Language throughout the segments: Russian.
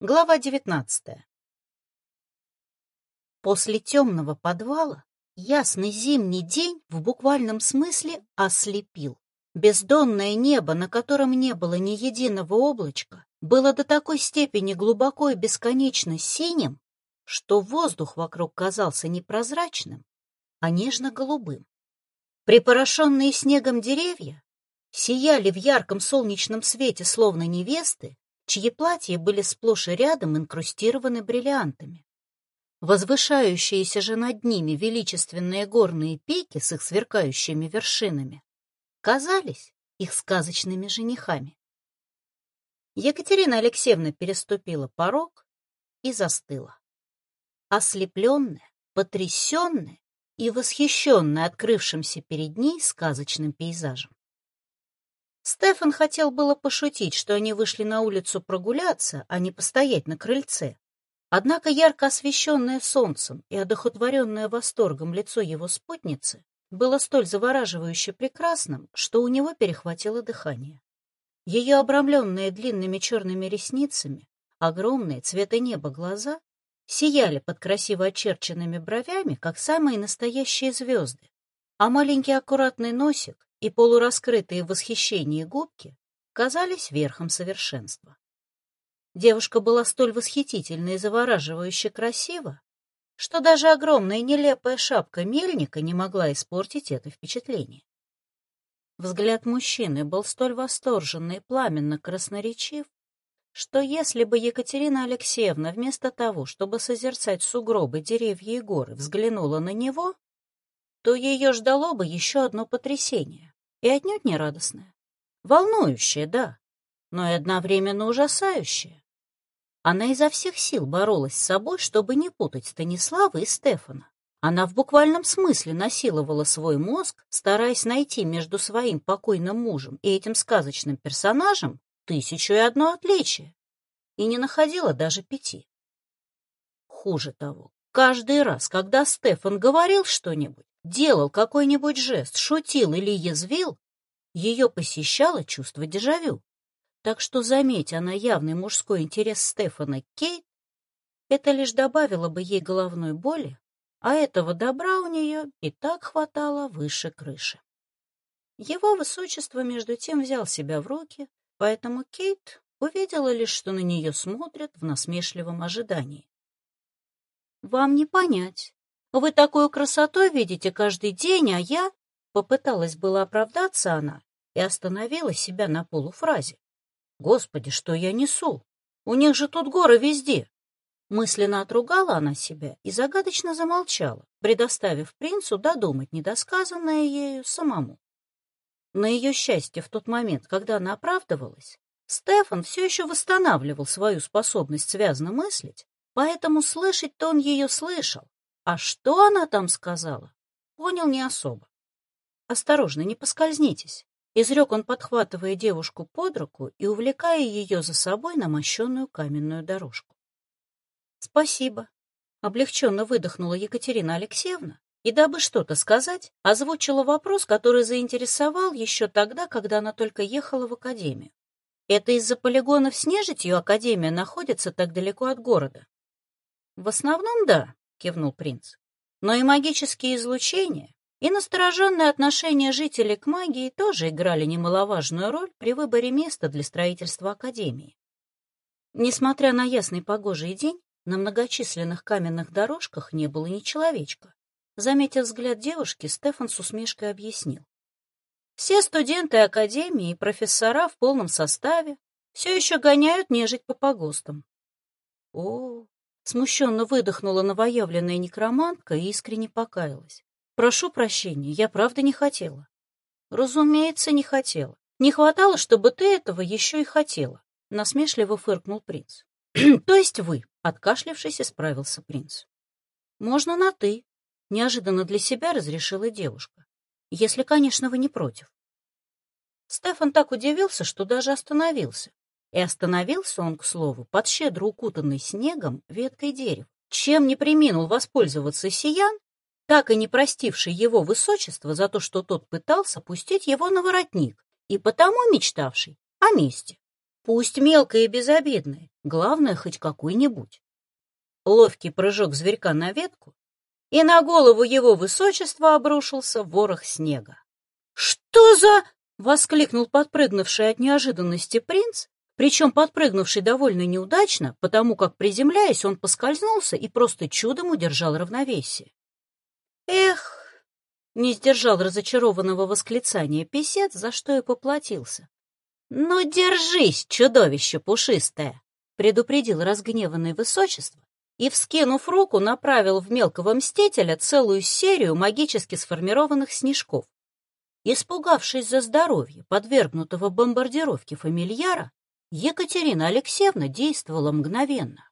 Глава девятнадцатая. После темного подвала ясный зимний день в буквальном смысле ослепил. Бездонное небо, на котором не было ни единого облачка, было до такой степени глубоко и бесконечно синим, что воздух вокруг казался не прозрачным, а нежно-голубым. Припорошенные снегом деревья сияли в ярком солнечном свете, словно невесты, чьи платья были сплошь и рядом инкрустированы бриллиантами. Возвышающиеся же над ними величественные горные пики с их сверкающими вершинами казались их сказочными женихами. Екатерина Алексеевна переступила порог и застыла. Ослепленная, потрясенная и восхищенная открывшимся перед ней сказочным пейзажем. Стефан хотел было пошутить, что они вышли на улицу прогуляться, а не постоять на крыльце. Однако ярко освещенное солнцем и одохотворенное восторгом лицо его спутницы было столь завораживающе прекрасным, что у него перехватило дыхание. Ее обрамленные длинными черными ресницами, огромные цвета неба глаза сияли под красиво очерченными бровями, как самые настоящие звезды, а маленький аккуратный носик и полураскрытые в восхищении губки казались верхом совершенства. Девушка была столь восхитительна и завораживающе красива, что даже огромная нелепая шапка мельника не могла испортить это впечатление. Взгляд мужчины был столь восторженно и пламенно красноречив, что если бы Екатерина Алексеевна вместо того, чтобы созерцать сугробы, деревья и горы, взглянула на него, то ее ждало бы еще одно потрясение, и отнюдь не радостное. Волнующее, да, но и одновременно ужасающее. Она изо всех сил боролась с собой, чтобы не путать Станислава и Стефана. Она в буквальном смысле насиловала свой мозг, стараясь найти между своим покойным мужем и этим сказочным персонажем тысячу и одно отличие, и не находила даже пяти. Хуже того, каждый раз, когда Стефан говорил что-нибудь, делал какой-нибудь жест, шутил или язвил, ее посещало чувство дежавю. Так что, заметь она явный мужской интерес Стефана Кейт, это лишь добавило бы ей головной боли, а этого добра у нее и так хватало выше крыши. Его высочество между тем взял себя в руки, поэтому Кейт увидела лишь, что на нее смотрят в насмешливом ожидании. «Вам не понять, вы такую красоту видите каждый день, а я...» Попыталась было оправдаться она и остановила себя на полуфразе. «Господи, что я несу? У них же тут горы везде!» Мысленно отругала она себя и загадочно замолчала, предоставив принцу додумать недосказанное ею самому. На ее счастье в тот момент, когда она оправдывалась, Стефан все еще восстанавливал свою способность связно мыслить, поэтому слышать-то он ее слышал, а что она там сказала, понял не особо. «Осторожно, не поскользнитесь», — изрек он, подхватывая девушку под руку и увлекая ее за собой на мощенную каменную дорожку. «Спасибо», — облегченно выдохнула Екатерина Алексеевна и, дабы что-то сказать, озвучила вопрос, который заинтересовал еще тогда, когда она только ехала в академию. «Это из-за полигонов с нежитью академия находится так далеко от города?» «В основном, да», — кивнул принц. «Но и магические излучения, и настороженное отношение жителей к магии тоже играли немаловажную роль при выборе места для строительства Академии. Несмотря на ясный погожий день, на многочисленных каменных дорожках не было ни человечка. Заметив взгляд девушки, Стефан с усмешкой объяснил. Все студенты Академии и профессора в полном составе все еще гоняют нежить по погостам. О, Смущенно выдохнула новоявленная некромантка и искренне покаялась. «Прошу прощения, я правда не хотела». «Разумеется, не хотела. Не хватало, чтобы ты этого еще и хотела», — насмешливо фыркнул принц. «То есть вы», — откашлявшись, исправился принц. «Можно на «ты», — неожиданно для себя разрешила девушка. «Если, конечно, вы не против». Стефан так удивился, что даже остановился. И остановился он, к слову, под щедро укутанный снегом веткой дерева, чем не приминул воспользоваться сиян, так и не простивший его высочество за то, что тот пытался пустить его на воротник, и потому мечтавший о месте. Пусть мелкое и безобидное, Главное, хоть какой-нибудь. Ловкий прыжок зверька на ветку, и на голову его высочества обрушился ворох снега. «Что за...» — воскликнул подпрыгнувший от неожиданности принц, причем подпрыгнувший довольно неудачно, потому как, приземляясь, он поскользнулся и просто чудом удержал равновесие. «Эх!» — не сдержал разочарованного восклицания писец, за что и поплатился. «Ну, держись, чудовище пушистое!» — предупредил разгневанное высочество и, вскинув руку, направил в мелкого мстителя целую серию магически сформированных снежков. Испугавшись за здоровье подвергнутого бомбардировке фамильяра, Екатерина Алексеевна действовала мгновенно.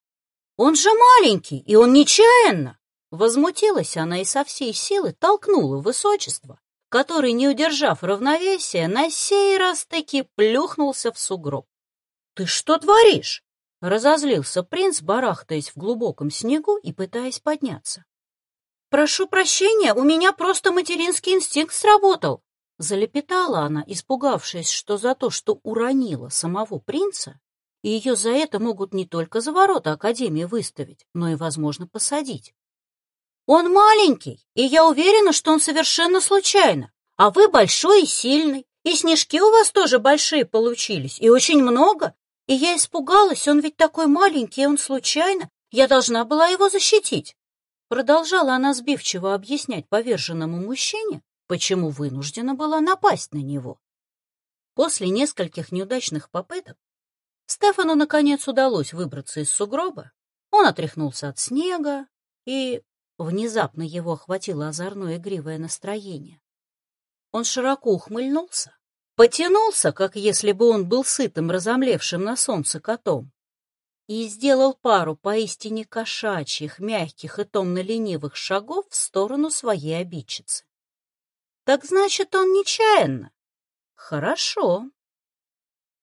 «Он же маленький, и он нечаянно!» Возмутилась она и со всей силы толкнула высочество, который, не удержав равновесия, на сей раз таки плюхнулся в сугроб. «Ты что творишь?» — разозлился принц, барахтаясь в глубоком снегу и пытаясь подняться. «Прошу прощения, у меня просто материнский инстинкт сработал», Залепетала она, испугавшись, что за то, что уронила самого принца, ее за это могут не только за ворота Академии выставить, но и, возможно, посадить. «Он маленький, и я уверена, что он совершенно случайно, а вы большой и сильный, и снежки у вас тоже большие получились, и очень много, и я испугалась, он ведь такой маленький, и он случайно, я должна была его защитить». Продолжала она сбивчиво объяснять поверженному мужчине, почему вынуждена была напасть на него. После нескольких неудачных попыток Стефану, наконец, удалось выбраться из сугроба. Он отряхнулся от снега, и внезапно его охватило озорное игривое настроение. Он широко ухмыльнулся, потянулся, как если бы он был сытым, разомлевшим на солнце котом, и сделал пару поистине кошачьих, мягких и томно-ленивых шагов в сторону своей обидчицы. Так значит, он нечаянно. Хорошо.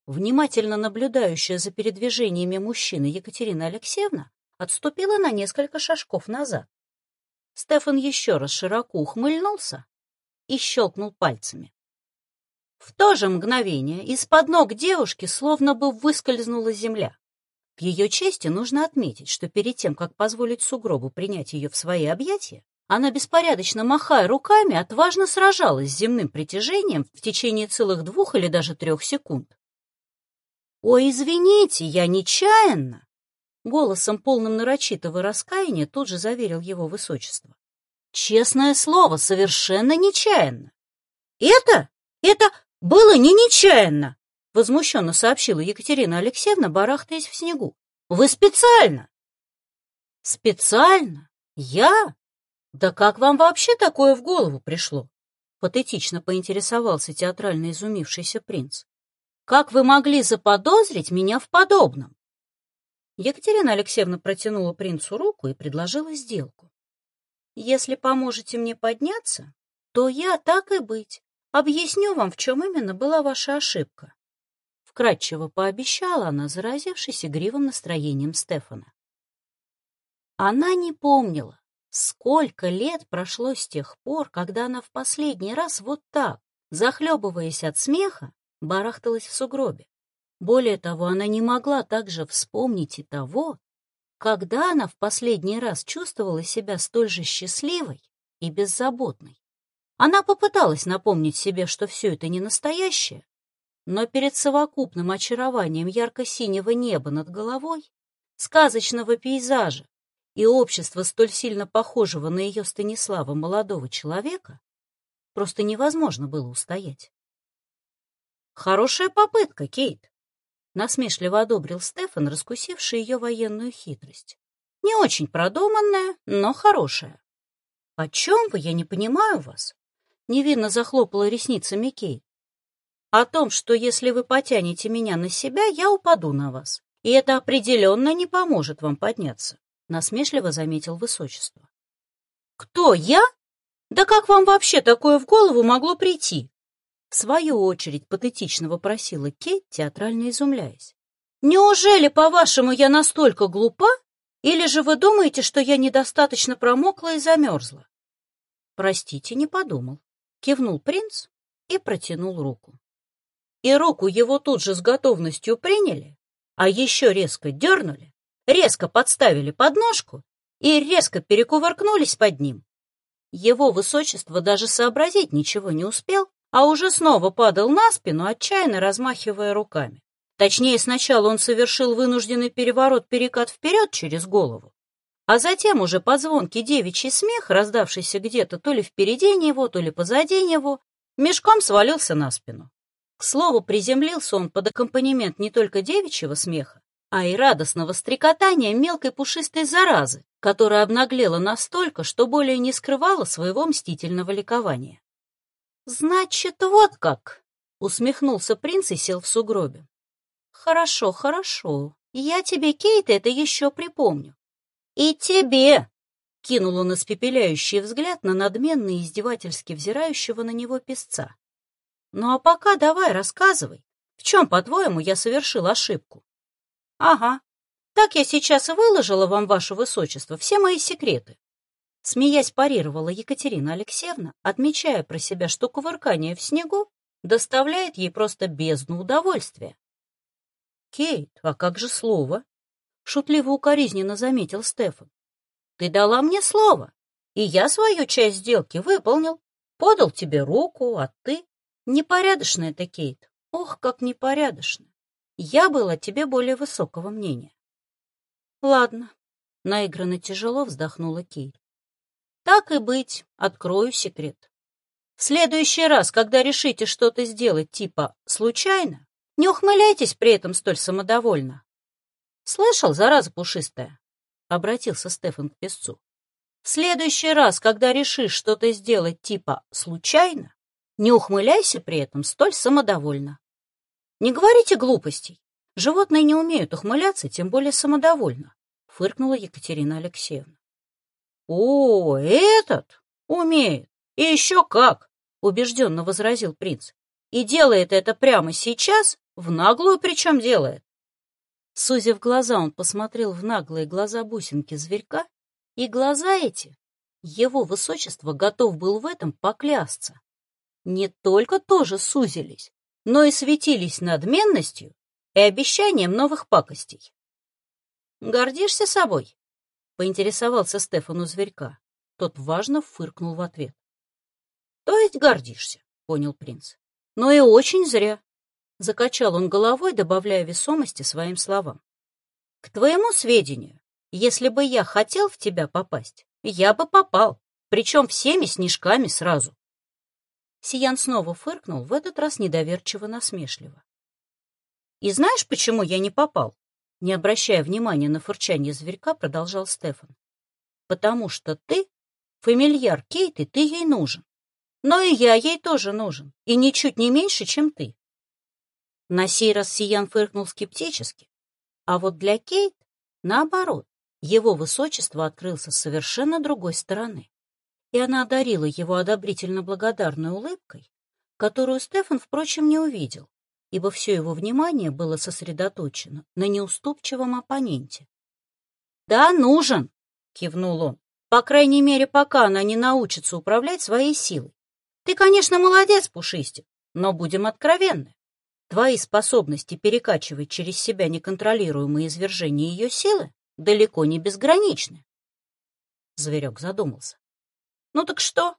Внимательно наблюдающая за передвижениями мужчины Екатерина Алексеевна отступила на несколько шажков назад. Стефан еще раз широко ухмыльнулся и щелкнул пальцами. В то же мгновение из-под ног девушки словно бы выскользнула земля. В ее чести нужно отметить, что перед тем, как позволить сугробу принять ее в свои объятия, она, беспорядочно махая руками, отважно сражалась с земным притяжением в течение целых двух или даже трех секунд. «Ой, извините, я нечаянно!» Голосом, полным нарочитого раскаяния, тут же заверил его высочество. «Честное слово, совершенно нечаянно!» «Это? Это было не нечаянно!» Возмущенно сообщила Екатерина Алексеевна, барахтаясь в снегу. «Вы специально!» «Специально? Я? «Да как вам вообще такое в голову пришло?» — патетично поинтересовался театрально изумившийся принц. «Как вы могли заподозрить меня в подобном?» Екатерина Алексеевна протянула принцу руку и предложила сделку. «Если поможете мне подняться, то я, так и быть, объясню вам, в чем именно была ваша ошибка». Вкратчиво пообещала она, заразившись игривым настроением Стефана. Она не помнила, Сколько лет прошло с тех пор, когда она в последний раз вот так, захлебываясь от смеха, барахталась в сугробе. Более того, она не могла также вспомнить и того, когда она в последний раз чувствовала себя столь же счастливой и беззаботной. Она попыталась напомнить себе, что все это не настоящее, но перед совокупным очарованием ярко-синего неба над головой, сказочного пейзажа и общество столь сильно похожего на ее Станислава молодого человека просто невозможно было устоять. «Хорошая попытка, Кейт!» — насмешливо одобрил Стефан, раскусивший ее военную хитрость. «Не очень продуманная, но хорошая». «О чем вы? Я не понимаю вас!» — невинно захлопала ресницами Кейт. «О том, что если вы потянете меня на себя, я упаду на вас, и это определенно не поможет вам подняться насмешливо заметил высочество. «Кто, я? Да как вам вообще такое в голову могло прийти?» В свою очередь патетично вопросила Кейт, театрально изумляясь. «Неужели, по-вашему, я настолько глупа? Или же вы думаете, что я недостаточно промокла и замерзла?» «Простите, не подумал», — кивнул принц и протянул руку. И руку его тут же с готовностью приняли, а еще резко дернули, резко подставили подножку и резко перекувыркнулись под ним. Его высочество даже сообразить ничего не успел, а уже снова падал на спину, отчаянно размахивая руками. Точнее, сначала он совершил вынужденный переворот-перекат вперед через голову, а затем уже под звонкий девичий смех, раздавшийся где-то то ли впереди него, то ли позади него, мешком свалился на спину. К слову, приземлился он под аккомпанемент не только девичьего смеха, а и радостного стрекотания мелкой пушистой заразы, которая обнаглела настолько, что более не скрывала своего мстительного ликования. «Значит, вот как!» — усмехнулся принц и сел в сугробе. «Хорошо, хорошо. Я тебе, Кейт, это еще припомню. И тебе!» — кинул он испепеляющий взгляд на надменно и издевательски взирающего на него песца. «Ну а пока давай рассказывай, в чем, по-твоему, я совершил ошибку?» «Ага, так я сейчас и выложила вам, ваше высочество, все мои секреты. Смеясь, парировала Екатерина Алексеевна, отмечая про себя, что кувыркание в снегу доставляет ей просто бездну удовольствия. «Кейт, а как же слово?» — шутливо-укоризненно заметил Стефан. «Ты дала мне слово, и я свою часть сделки выполнил. Подал тебе руку, а ты...» «Непорядочная ты, Кейт. Ох, как непорядочно. Я была тебе более высокого мнения». «Ладно», — наигранно тяжело вздохнула Кейт. Так и быть, открою секрет. В следующий раз, когда решите что-то сделать типа «случайно», не ухмыляйтесь при этом столь самодовольно. «Слышал, зараза пушистая?» — обратился Стефан к песцу. «В следующий раз, когда решишь что-то сделать типа «случайно», не ухмыляйся при этом столь самодовольно. Не говорите глупостей. Животные не умеют ухмыляться, тем более самодовольно», — фыркнула Екатерина Алексеевна. «О, этот умеет! И еще как!» — убежденно возразил принц. «И делает это прямо сейчас, в наглую причем делает». Сузив глаза, он посмотрел в наглые глаза бусинки зверька, и глаза эти, его высочество готов был в этом поклясться, не только тоже сузились, но и светились надменностью и обещанием новых пакостей. «Гордишься собой?» — поинтересовался Стефан у зверька. Тот важно фыркнул в ответ. — То есть гордишься, — понял принц. — Но и очень зря. Закачал он головой, добавляя весомости своим словам. — К твоему сведению, если бы я хотел в тебя попасть, я бы попал, причем всеми снежками сразу. Сиян снова фыркнул, в этот раз недоверчиво-насмешливо. — И знаешь, почему я не попал? Не обращая внимания на фырчание зверька, продолжал Стефан. «Потому что ты, фамильяр Кейты, ты ей нужен. Но и я ей тоже нужен, и ничуть не меньше, чем ты». На сей раз Сиян фыркнул скептически. А вот для Кейт, наоборот, его высочество открылся с совершенно другой стороны. И она одарила его одобрительно благодарной улыбкой, которую Стефан, впрочем, не увидел ибо все его внимание было сосредоточено на неуступчивом оппоненте. «Да, нужен!» — кивнул он. «По крайней мере, пока она не научится управлять своей силой. Ты, конечно, молодец, Пушистик, но будем откровенны. Твои способности перекачивать через себя неконтролируемые извержения ее силы далеко не безграничны. Зверек задумался. «Ну так что?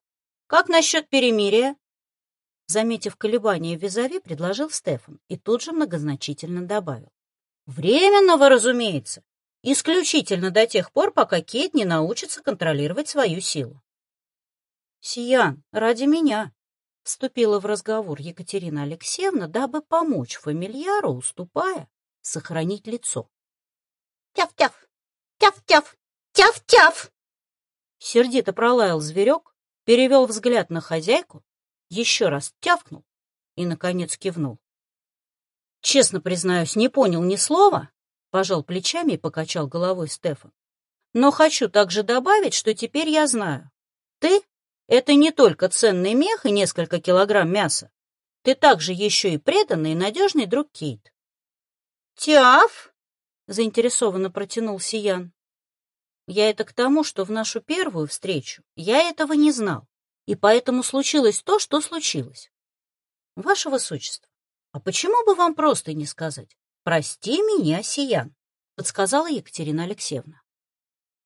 Как насчет перемирия?» Заметив колебания визави, предложил Стефан и тут же многозначительно добавил. Временного, разумеется. Исключительно до тех пор, пока Кейт не научится контролировать свою силу. Сиян, ради меня, вступила в разговор Екатерина Алексеевна, дабы помочь фамильяру, уступая, сохранить лицо. «Тяв-тяв! Тяв-тяв! Тяв-тяв!» Сердито пролаял зверек, перевел взгляд на хозяйку, еще раз тявкнул и, наконец, кивнул. «Честно признаюсь, не понял ни слова», — пожал плечами и покачал головой Стефан. «Но хочу также добавить, что теперь я знаю. Ты — это не только ценный мех и несколько килограмм мяса. Ты также еще и преданный и надежный друг Кейт». «Тяв!» — заинтересованно протянул Сиян. «Я это к тому, что в нашу первую встречу я этого не знал и поэтому случилось то, что случилось. Ваше Высочество, а почему бы вам просто не сказать? «Прости меня, Сиян», — подсказала Екатерина Алексеевна.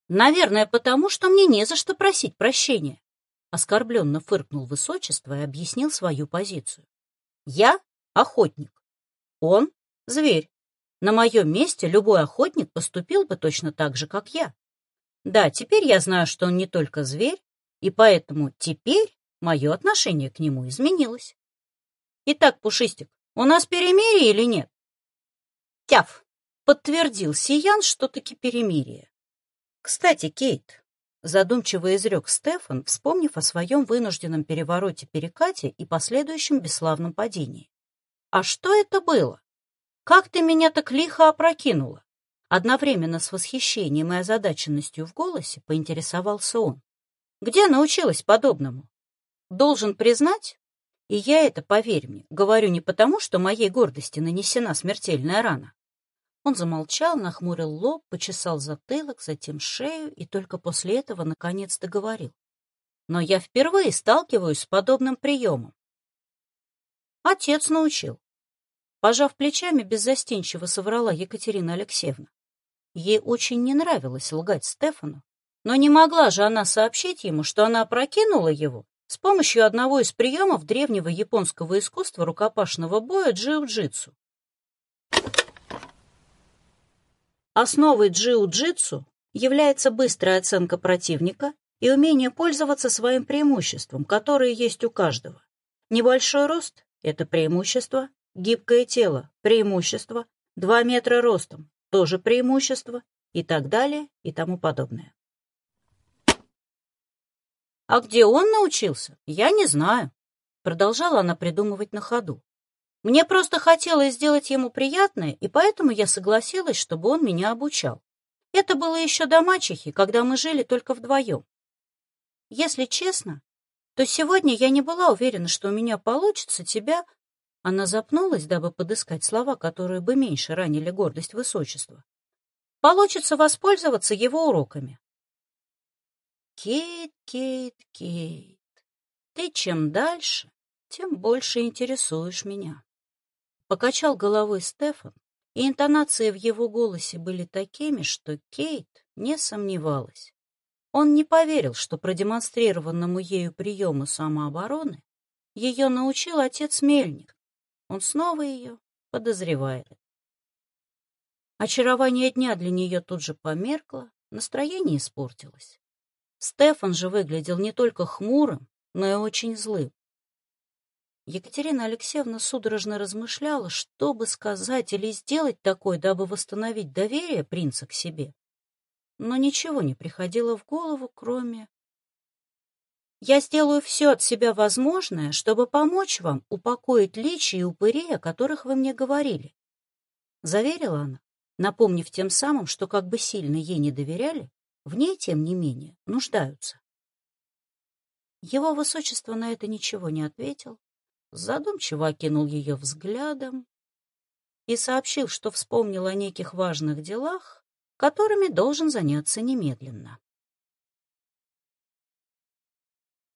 «Наверное, потому что мне не за что просить прощения», — оскорбленно фыркнул высочество и объяснил свою позицию. «Я — охотник. Он — зверь. На моем месте любой охотник поступил бы точно так же, как я. Да, теперь я знаю, что он не только зверь, и поэтому теперь мое отношение к нему изменилось. Итак, Пушистик, у нас перемирие или нет? Тяф, подтвердил Сиян, что таки перемирие. Кстати, Кейт, задумчиво изрек Стефан, вспомнив о своем вынужденном перевороте-перекате и последующем бесславном падении. А что это было? Как ты меня так лихо опрокинула? Одновременно с восхищением и озадаченностью в голосе поинтересовался он. Где научилась подобному? Должен признать, и я это, поверь мне, говорю не потому, что моей гордости нанесена смертельная рана. Он замолчал, нахмурил лоб, почесал затылок, затем шею и только после этого наконец договорил. Но я впервые сталкиваюсь с подобным приемом. Отец научил. Пожав плечами, беззастенчиво соврала Екатерина Алексеевна. Ей очень не нравилось лгать Стефану, но не могла же она сообщить ему, что она опрокинула его с помощью одного из приемов древнего японского искусства рукопашного боя джиу-джитсу. Основой джиу-джитсу является быстрая оценка противника и умение пользоваться своим преимуществом, которое есть у каждого. Небольшой рост — это преимущество, гибкое тело — преимущество, 2 метра ростом — тоже преимущество и так далее и тому подобное. А где он научился, я не знаю. Продолжала она придумывать на ходу. Мне просто хотелось сделать ему приятное, и поэтому я согласилась, чтобы он меня обучал. Это было еще до мачехи, когда мы жили только вдвоем. Если честно, то сегодня я не была уверена, что у меня получится тебя... Она запнулась, дабы подыскать слова, которые бы меньше ранили гордость высочества. Получится воспользоваться его уроками. Кейт, Кейт, Кейт, ты чем дальше, тем больше интересуешь меня. Покачал головой Стефан, и интонации в его голосе были такими, что Кейт не сомневалась. Он не поверил, что продемонстрированному ею приему самообороны ее научил отец Мельник. Он снова ее подозревает. Очарование дня для нее тут же померкло, настроение испортилось. Стефан же выглядел не только хмурым, но и очень злым. Екатерина Алексеевна судорожно размышляла, что бы сказать или сделать такое, дабы восстановить доверие принца к себе. Но ничего не приходило в голову, кроме... «Я сделаю все от себя возможное, чтобы помочь вам упокоить личи и упырей, о которых вы мне говорили», — заверила она, напомнив тем самым, что как бы сильно ей не доверяли, в ней, тем не менее, нуждаются. Его высочество на это ничего не ответил, задумчиво окинул ее взглядом и сообщил, что вспомнил о неких важных делах, которыми должен заняться немедленно.